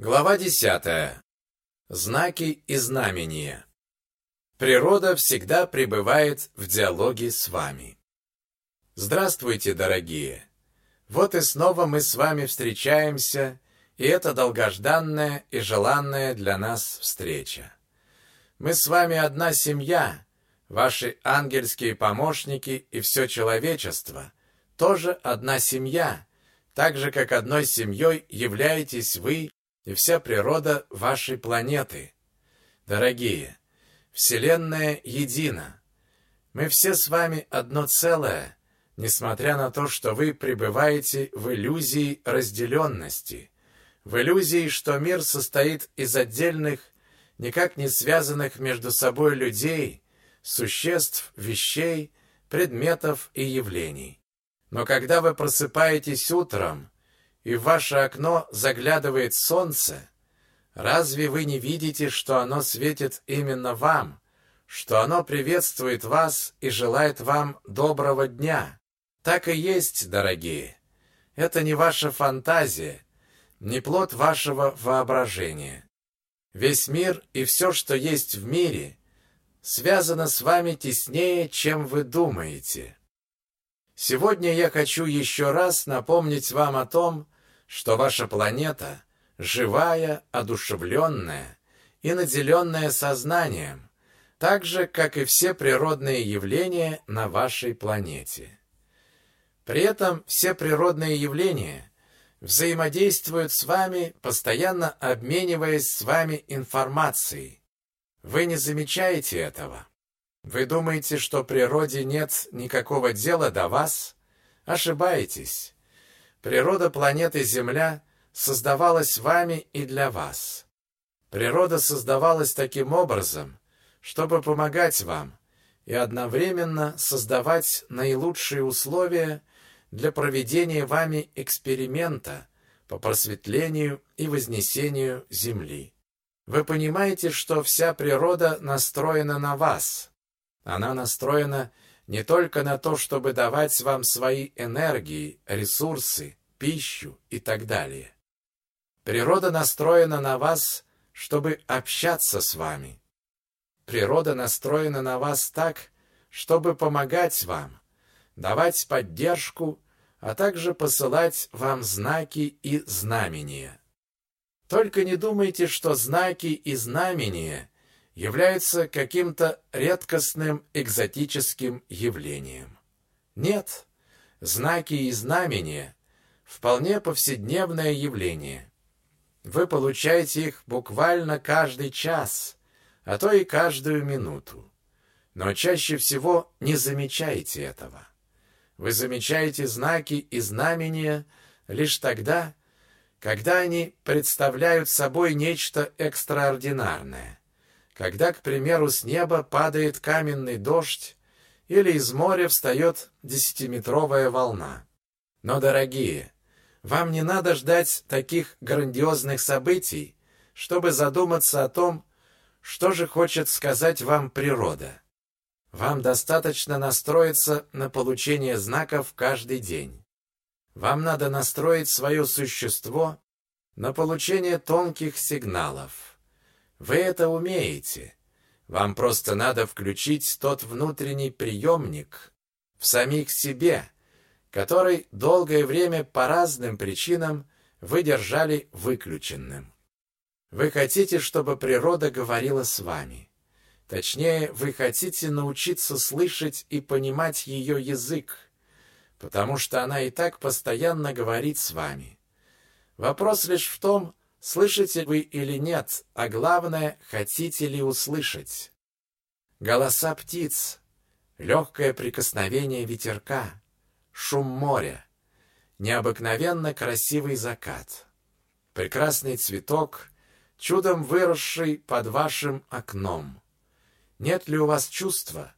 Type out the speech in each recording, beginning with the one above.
Глава 10. Знаки и знамения. Природа всегда пребывает в диалоге с вами. Здравствуйте, дорогие! Вот и снова мы с вами встречаемся, и это долгожданная и желанная для нас встреча. Мы с вами одна семья, ваши ангельские помощники и все человечество, тоже одна семья, так же, как одной семьей являетесь вы и вся природа вашей планеты. Дорогие, Вселенная едина. Мы все с вами одно целое, несмотря на то, что вы пребываете в иллюзии разделенности, в иллюзии, что мир состоит из отдельных, никак не связанных между собой людей, существ, вещей, предметов и явлений. Но когда вы просыпаетесь утром, и в ваше окно заглядывает солнце, разве вы не видите, что оно светит именно вам, что оно приветствует вас и желает вам доброго дня? Так и есть, дорогие. Это не ваша фантазия, не плод вашего воображения. Весь мир и все, что есть в мире, связано с вами теснее, чем вы думаете. Сегодня я хочу еще раз напомнить вам о том, что ваша планета живая, одушевленная и наделенная сознанием, так же, как и все природные явления на вашей планете. При этом все природные явления взаимодействуют с вами, постоянно обмениваясь с вами информацией. Вы не замечаете этого. Вы думаете, что природе нет никакого дела до вас? Ошибаетесь. Природа планеты Земля создавалась вами и для вас. Природа создавалась таким образом, чтобы помогать вам и одновременно создавать наилучшие условия для проведения вами эксперимента по просветлению и вознесению Земли. Вы понимаете, что вся природа настроена на вас. Она настроена не только на то, чтобы давать вам свои энергии, ресурсы, пищу и так далее. Природа настроена на вас, чтобы общаться с вами. Природа настроена на вас так, чтобы помогать вам, давать поддержку, а также посылать вам знаки и знамения. Только не думайте, что знаки и знамения являются каким-то редкостным экзотическим явлением. Нет, знаки и знамения – вполне повседневное явление. Вы получаете их буквально каждый час, а то и каждую минуту. Но чаще всего не замечаете этого. Вы замечаете знаки и знамения лишь тогда, когда они представляют собой нечто экстраординарное когда, к примеру, с неба падает каменный дождь или из моря встает десятиметровая волна. Но, дорогие, вам не надо ждать таких грандиозных событий, чтобы задуматься о том, что же хочет сказать вам природа. Вам достаточно настроиться на получение знаков каждый день. Вам надо настроить свое существо на получение тонких сигналов. Вы это умеете. Вам просто надо включить тот внутренний приемник в самих себе, который долгое время по разным причинам вы держали выключенным. Вы хотите, чтобы природа говорила с вами. Точнее, вы хотите научиться слышать и понимать ее язык, потому что она и так постоянно говорит с вами. Вопрос лишь в том, Слышите вы или нет, а главное, хотите ли услышать? Голоса птиц, легкое прикосновение ветерка, шум моря, необыкновенно красивый закат, прекрасный цветок, чудом выросший под вашим окном. Нет ли у вас чувства,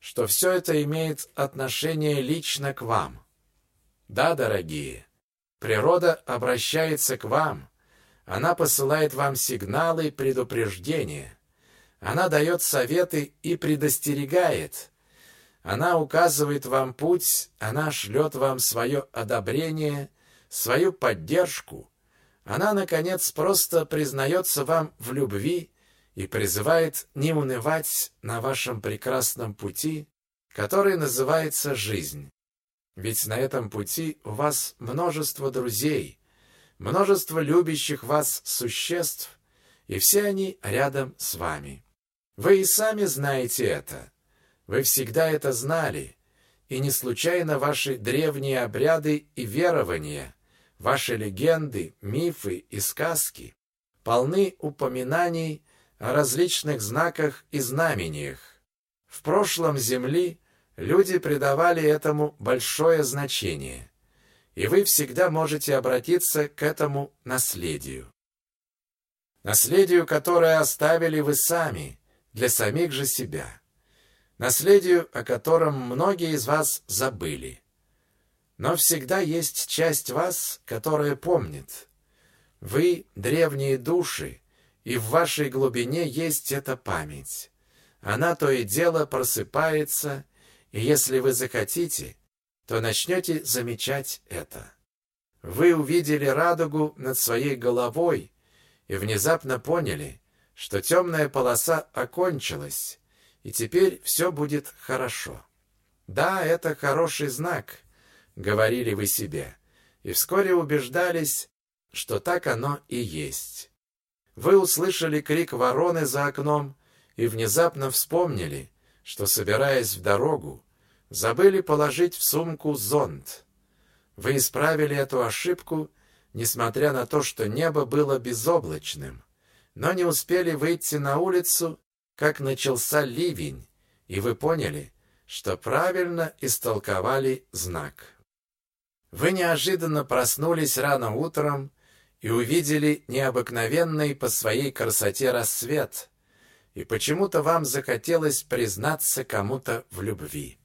что все это имеет отношение лично к вам? Да, дорогие, природа обращается к вам, она посылает вам сигналы предупреждения. Она дает советы и предостерегает. Она указывает вам путь, она шлет вам свое одобрение, свою поддержку. Она, наконец, просто признается вам в любви и призывает не унывать на вашем прекрасном пути, который называется жизнь. Ведь на этом пути у вас множество друзей, множество любящих вас существ, и все они рядом с вами. Вы и сами знаете это. Вы всегда это знали, и не случайно ваши древние обряды и верования, ваши легенды, мифы и сказки полны упоминаний о различных знаках и знамениях. В прошлом Земли люди придавали этому большое значение, и вы всегда можете обратиться к этому наследию. Наследию, которое оставили вы сами, для самих же себя. Наследию, о котором многие из вас забыли. Но всегда есть часть вас, которая помнит. Вы — древние души, и в вашей глубине есть эта память. Она то и дело просыпается, и если вы захотите, то начнете замечать это. Вы увидели радугу над своей головой и внезапно поняли, что темная полоса окончилась, и теперь все будет хорошо. Да, это хороший знак, говорили вы себе, и вскоре убеждались, что так оно и есть. Вы услышали крик вороны за окном и внезапно вспомнили, что, собираясь в дорогу, забыли положить в сумку зонт. Вы исправили эту ошибку, несмотря на то, что небо было безоблачным, но не успели выйти на улицу, как начался ливень, и вы поняли, что правильно истолковали знак. Вы неожиданно проснулись рано утром и увидели необыкновенный по своей красоте рассвет, и почему-то вам захотелось признаться кому-то в любви.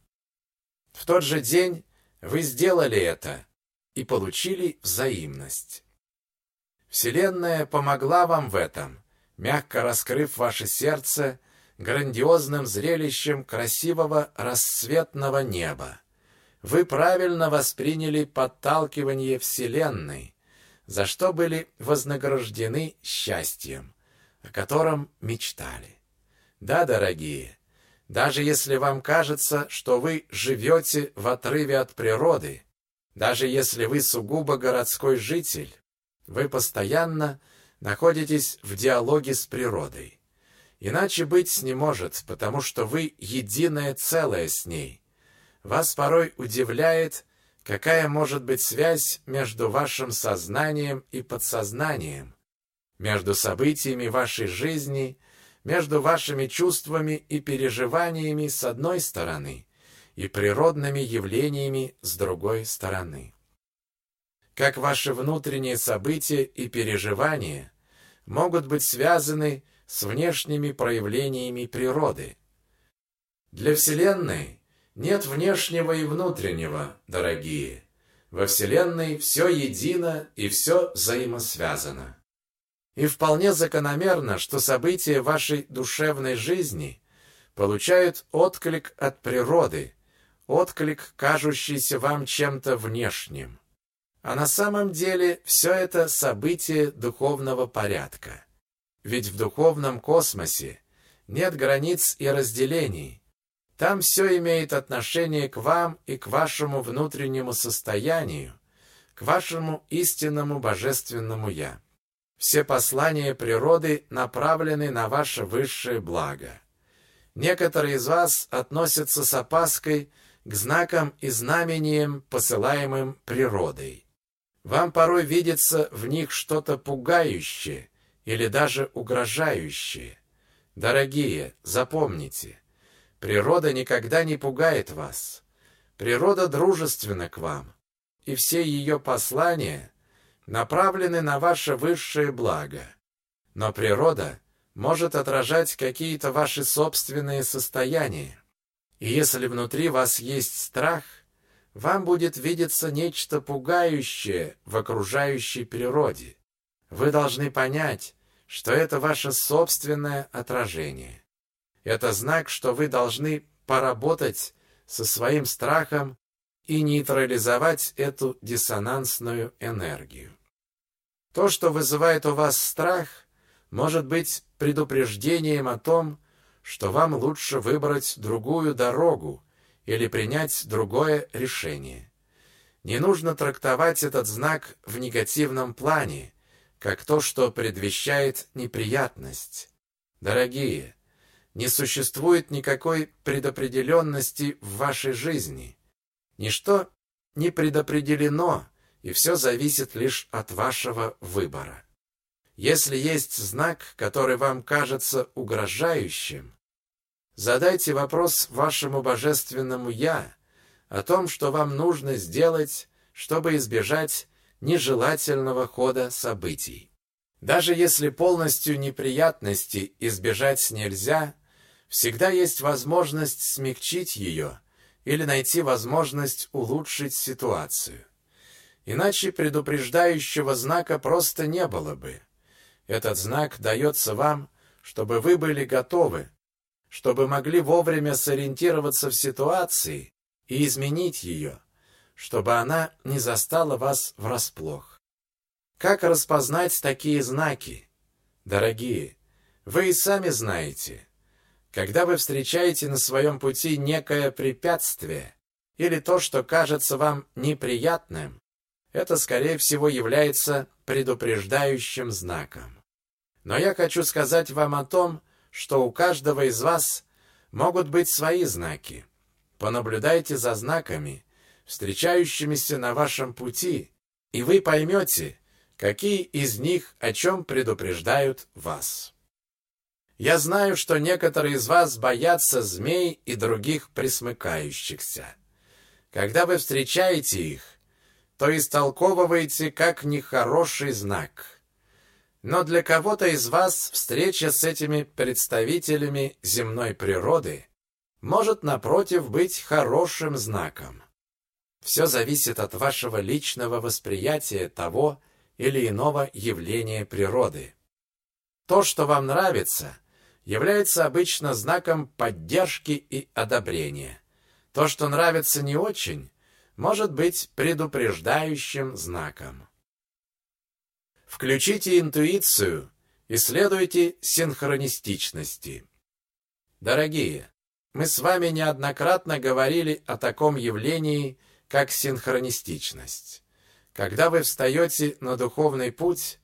В тот же день вы сделали это и получили взаимность. Вселенная помогла вам в этом, мягко раскрыв ваше сердце грандиозным зрелищем красивого расцветного неба. Вы правильно восприняли подталкивание Вселенной, за что были вознаграждены счастьем, о котором мечтали. Да, дорогие, даже если вам кажется, что вы живете в отрыве от природы, даже если вы сугубо городской житель, вы постоянно находитесь в диалоге с природой. Иначе быть не может, потому что вы единое целое с ней. Вас порой удивляет, какая может быть связь между вашим сознанием и подсознанием, между событиями вашей жизни между вашими чувствами и переживаниями с одной стороны и природными явлениями с другой стороны. Как ваши внутренние события и переживания могут быть связаны с внешними проявлениями природы. Для Вселенной нет внешнего и внутреннего, дорогие. Во Вселенной все едино и все взаимосвязано. И вполне закономерно, что события вашей душевной жизни получают отклик от природы, отклик, кажущийся вам чем-то внешним. А на самом деле все это события духовного порядка. Ведь в духовном космосе нет границ и разделений. Там все имеет отношение к вам и к вашему внутреннему состоянию, к вашему истинному божественному «Я». Все послания природы направлены на ваше высшее благо. Некоторые из вас относятся с опаской к знакам и знамениям, посылаемым природой. Вам порой видится в них что-то пугающее или даже угрожающее. Дорогие, запомните, природа никогда не пугает вас. Природа дружественна к вам, и все ее послания – направлены на ваше высшее благо. Но природа может отражать какие-то ваши собственные состояния. И если внутри вас есть страх, вам будет видеться нечто пугающее в окружающей природе. Вы должны понять, что это ваше собственное отражение. Это знак, что вы должны поработать со своим страхом и нейтрализовать эту диссонансную энергию. То, что вызывает у вас страх, может быть предупреждением о том, что вам лучше выбрать другую дорогу или принять другое решение. Не нужно трактовать этот знак в негативном плане, как то, что предвещает неприятность. Дорогие, не существует никакой предопределенности в вашей жизни. Ничто не предопределено, и все зависит лишь от вашего выбора. Если есть знак, который вам кажется угрожающим, задайте вопрос вашему божественному «Я» о том, что вам нужно сделать, чтобы избежать нежелательного хода событий. Даже если полностью неприятности избежать нельзя, всегда есть возможность смягчить ее или найти возможность улучшить ситуацию. Иначе предупреждающего знака просто не было бы. Этот знак дается вам, чтобы вы были готовы, чтобы могли вовремя сориентироваться в ситуации и изменить ее, чтобы она не застала вас врасплох. Как распознать такие знаки? Дорогие, вы и сами знаете. Когда вы встречаете на своем пути некое препятствие или то, что кажется вам неприятным, это, скорее всего, является предупреждающим знаком. Но я хочу сказать вам о том, что у каждого из вас могут быть свои знаки. Понаблюдайте за знаками, встречающимися на вашем пути, и вы поймете, какие из них о чем предупреждают вас. Я знаю, что некоторые из вас боятся змей и других присмыкающихся. Когда вы встречаете их, то истолковываете как нехороший знак. Но для кого-то из вас встреча с этими представителями земной природы может, напротив, быть хорошим знаком. Все зависит от вашего личного восприятия того или иного явления природы. То, что вам нравится, является обычно знаком поддержки и одобрения. То, что нравится не очень, может быть предупреждающим знаком. Включите интуицию, исследуйте синхронистичности. Дорогие, мы с вами неоднократно говорили о таком явлении, как синхронистичность. Когда вы встаете на духовный путь,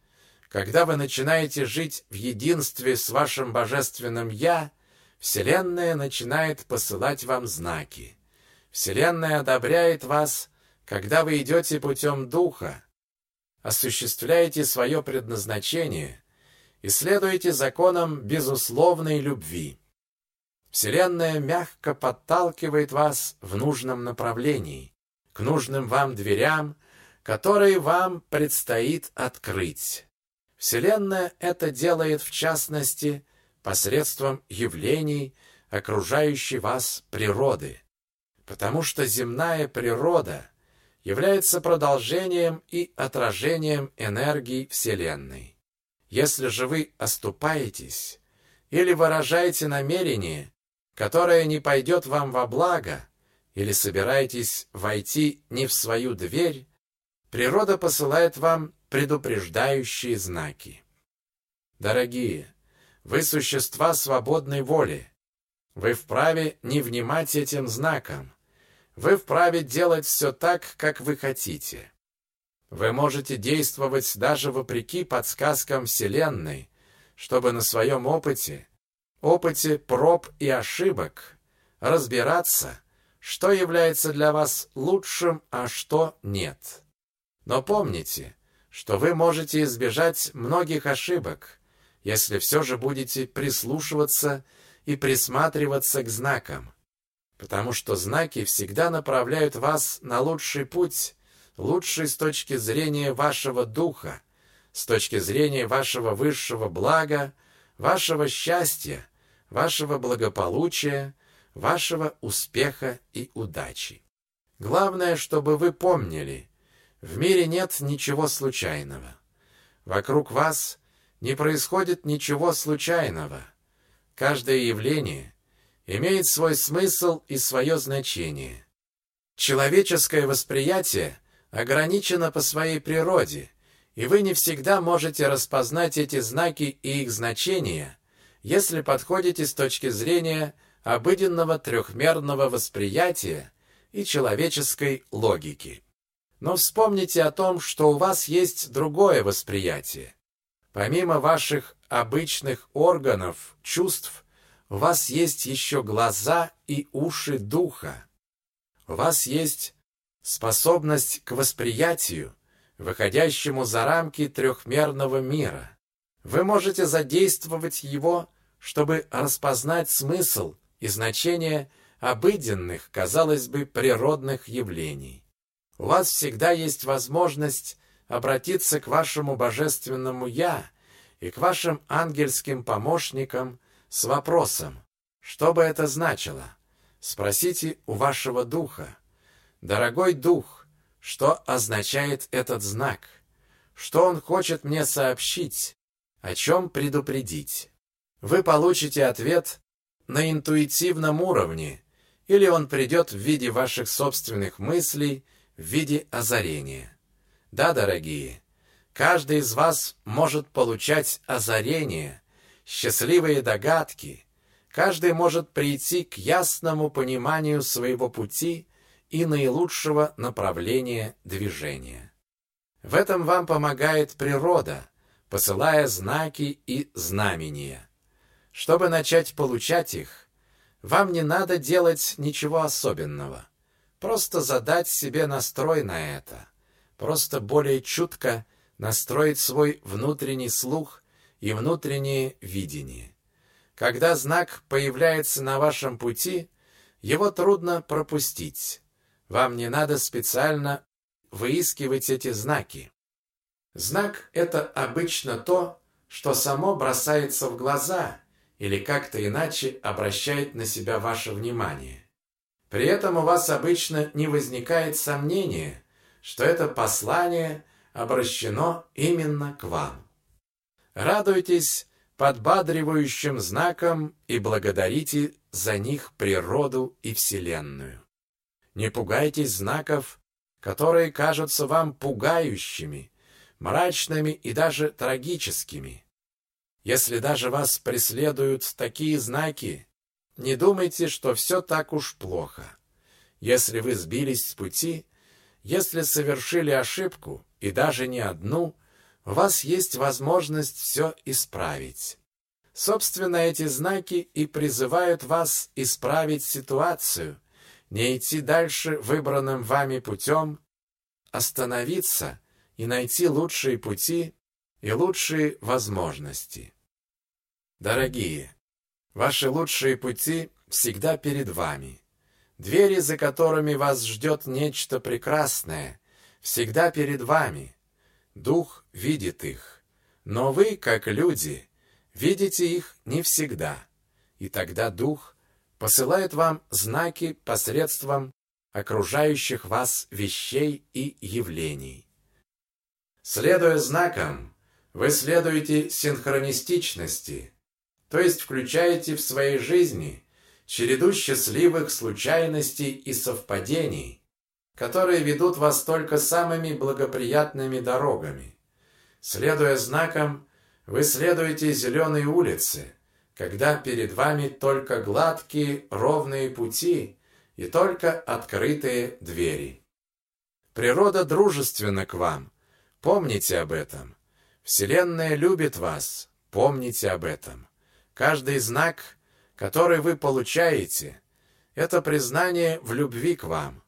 когда вы начинаете жить в единстве с вашим божественным «Я», Вселенная начинает посылать вам знаки. Вселенная одобряет вас, когда вы идете путем Духа, осуществляете свое предназначение и следуете законам безусловной любви. Вселенная мягко подталкивает вас в нужном направлении, к нужным вам дверям, которые вам предстоит открыть. Вселенная это делает в частности посредством явлений окружающей вас природы потому что земная природа является продолжением и отражением энергии Вселенной. Если же вы оступаетесь или выражаете намерение, которое не пойдет вам во благо, или собираетесь войти не в свою дверь, природа посылает вам предупреждающие знаки. Дорогие, вы существа свободной воли. Вы вправе не внимать этим знакам, вы вправе делать все так, как вы хотите. Вы можете действовать даже вопреки подсказкам Вселенной, чтобы на своем опыте, опыте проб и ошибок, разбираться, что является для вас лучшим, а что нет. Но помните, что вы можете избежать многих ошибок, если все же будете прислушиваться и присматриваться к знакам, потому что знаки всегда направляют вас на лучший путь, лучший с точки зрения вашего духа, с точки зрения вашего высшего блага, вашего счастья, вашего благополучия, вашего успеха и удачи. Главное, чтобы вы помнили, в мире нет ничего случайного. Вокруг вас не происходит ничего случайного. Каждое явление имеет свой смысл и свое значение. Человеческое восприятие ограничено по своей природе и вы не всегда можете распознать эти знаки и их значения, если подходите с точки зрения обыденного трехмерного восприятия и человеческой логики. Но вспомните о том, что у вас есть другое восприятие. Помимо ваших обычных органов, чувств, у вас есть еще глаза и уши духа. У вас есть способность к восприятию, выходящему за рамки трехмерного мира. Вы можете задействовать его, чтобы распознать смысл и значение обыденных, казалось бы, природных явлений. У вас всегда есть возможность обратиться к вашему божественному «Я» и к вашим ангельским помощникам с вопросом, что бы это значило. Спросите у вашего духа. «Дорогой дух, что означает этот знак? Что он хочет мне сообщить? О чем предупредить?» Вы получите ответ на интуитивном уровне, или он придет в виде ваших собственных мыслей, в виде озарения. Да, дорогие, каждый из вас может получать озарение, счастливые догадки, каждый может прийти к ясному пониманию своего пути и наилучшего направления движения. В этом вам помогает природа, посылая знаки и знамения. Чтобы начать получать их, вам не надо делать ничего особенного. Просто задать себе настрой на это. Просто более чутко настроить свой внутренний слух и внутреннее видение. Когда знак появляется на вашем пути, его трудно пропустить. Вам не надо специально выискивать эти знаки. Знак — это обычно то, что само бросается в глаза или как-то иначе обращает на себя ваше внимание. При этом у вас обычно не возникает сомнения, что это послание обращено именно к вам. Радуйтесь подбадривающим знаком и благодарите за них природу и Вселенную. Не пугайтесь знаков, которые кажутся вам пугающими, мрачными и даже трагическими. Если даже вас преследуют такие знаки, не думайте, что все так уж плохо. Если вы сбились с пути, если совершили ошибку, и даже не одну, у вас есть возможность все исправить. Собственно, эти знаки и призывают вас исправить ситуацию, не идти дальше выбранным вами путем, остановиться и найти лучшие пути и лучшие возможности. Дорогие, ваши лучшие пути всегда перед вами. Двери, за которыми вас ждет нечто прекрасное, всегда перед вами. Дух видит их, но вы, как люди, видите их не всегда. И тогда Дух посылает вам знаки посредством окружающих вас вещей и явлений. Следуя знакам, вы следуете синхронистичности, то есть включаете в своей жизни череду счастливых случайностей и совпадений, которые ведут вас только самыми благоприятными дорогами. Следуя знакам, вы следуете зеленой улице, когда перед вами только гладкие ровные пути и только открытые двери. Природа дружественна к вам, помните об этом. Вселенная любит вас, помните об этом. Каждый знак, который вы получаете, это признание в любви к вам,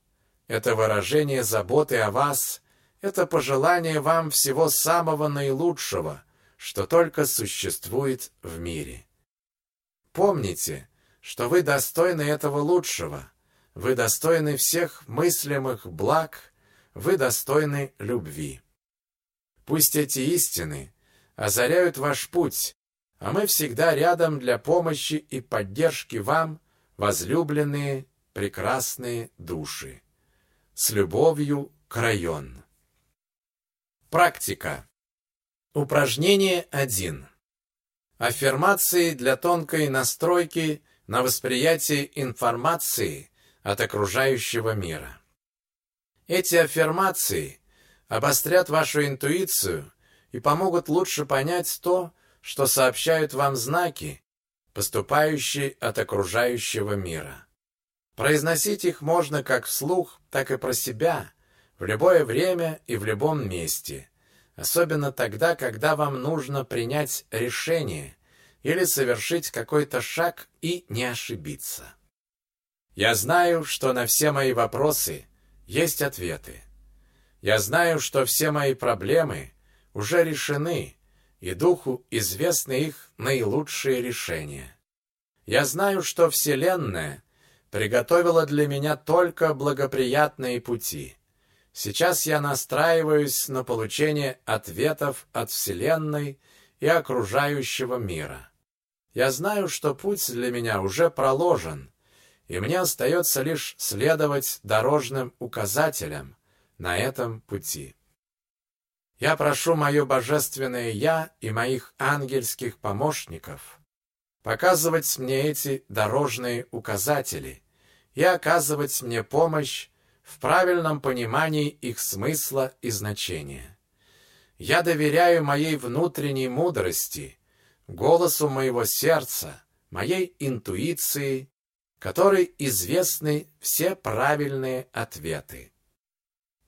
это выражение заботы о вас, это пожелание вам всего самого наилучшего, что только существует в мире. Помните, что вы достойны этого лучшего, вы достойны всех мыслимых благ, вы достойны любви. Пусть эти истины озаряют ваш путь, а мы всегда рядом для помощи и поддержки вам, возлюбленные, прекрасные души. С любовью, Крайон. Практика. Упражнение 1. Аффирмации для тонкой настройки на восприятие информации от окружающего мира. Эти аффирмации обострят вашу интуицию и помогут лучше понять то, что сообщают вам знаки, поступающие от окружающего мира. Произносить их можно как вслух, так и про себя, в любое время и в любом месте, особенно тогда, когда вам нужно принять решение или совершить какой-то шаг и не ошибиться. Я знаю, что на все мои вопросы есть ответы. Я знаю, что все мои проблемы уже решены, и Духу известны их наилучшие решения. Я знаю, что Вселенная приготовила для меня только благоприятные пути. Сейчас я настраиваюсь на получение ответов от Вселенной и окружающего мира. Я знаю, что путь для меня уже проложен, и мне остается лишь следовать дорожным указателям на этом пути. Я прошу мое божественное «Я» и моих ангельских помощников показывать мне эти дорожные указатели и оказывать мне помощь в правильном понимании их смысла и значения. Я доверяю моей внутренней мудрости, голосу моего сердца, моей интуиции, которой известны все правильные ответы.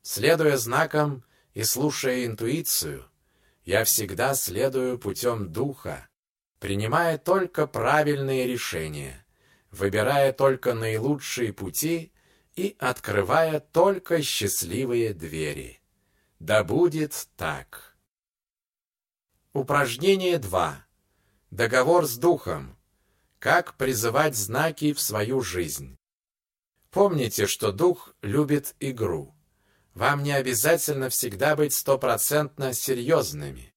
Следуя знакам и слушая интуицию, я всегда следую путем духа, принимая только правильные решения, выбирая только наилучшие пути и открывая только счастливые двери. Да будет так. Упражнение 2. Договор с духом. Как призывать знаки в свою жизнь. Помните, что дух любит игру. Вам не обязательно всегда быть стопроцентно серьезными.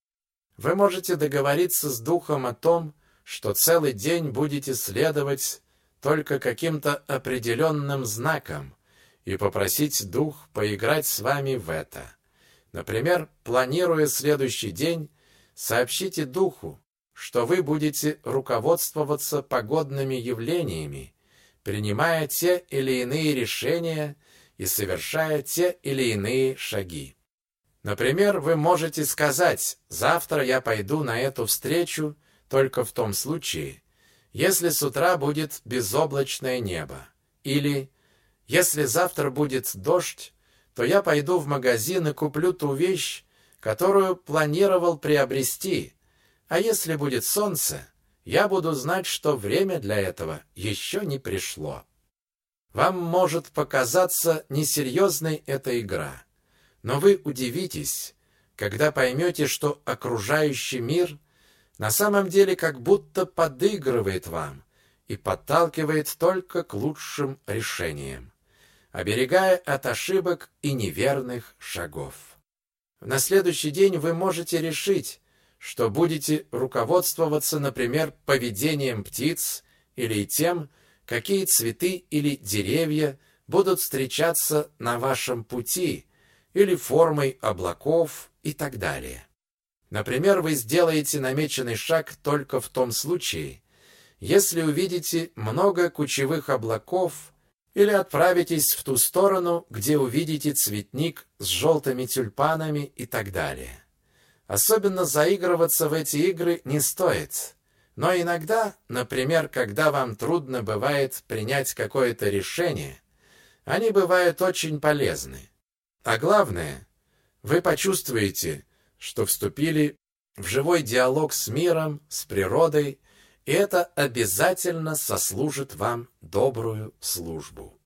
Вы можете договориться с духом о том, что целый день будете следовать только каким-то определенным знаком и попросить дух поиграть с вами в это. Например, планируя следующий день, сообщите духу, что вы будете руководствоваться погодными явлениями, принимая те или иные решения и совершая те или иные шаги. Например, вы можете сказать «завтра я пойду на эту встречу только в том случае, если с утра будет безоблачное небо» или «если завтра будет дождь, то я пойду в магазин и куплю ту вещь, которую планировал приобрести, а если будет солнце, я буду знать, что время для этого еще не пришло». Вам может показаться несерьезной эта игра, но вы удивитесь, когда поймете, что окружающий мир на самом деле как будто подыгрывает вам и подталкивает только к лучшим решениям, оберегая от ошибок и неверных шагов. На следующий день вы можете решить, что будете руководствоваться, например, поведением птиц или тем, какие цветы или деревья будут встречаться на вашем пути, или формой облаков и так далее. Например, вы сделаете намеченный шаг только в том случае, если увидите много кучевых облаков или отправитесь в ту сторону, где увидите цветник с желтыми тюльпанами и так далее. Особенно заигрываться в эти игры не стоит. Но иногда, например, когда вам трудно бывает принять какое-то решение, они бывают очень полезны. А главное, вы почувствуете, что вступили в живой диалог с миром, с природой, и это обязательно сослужит вам добрую службу.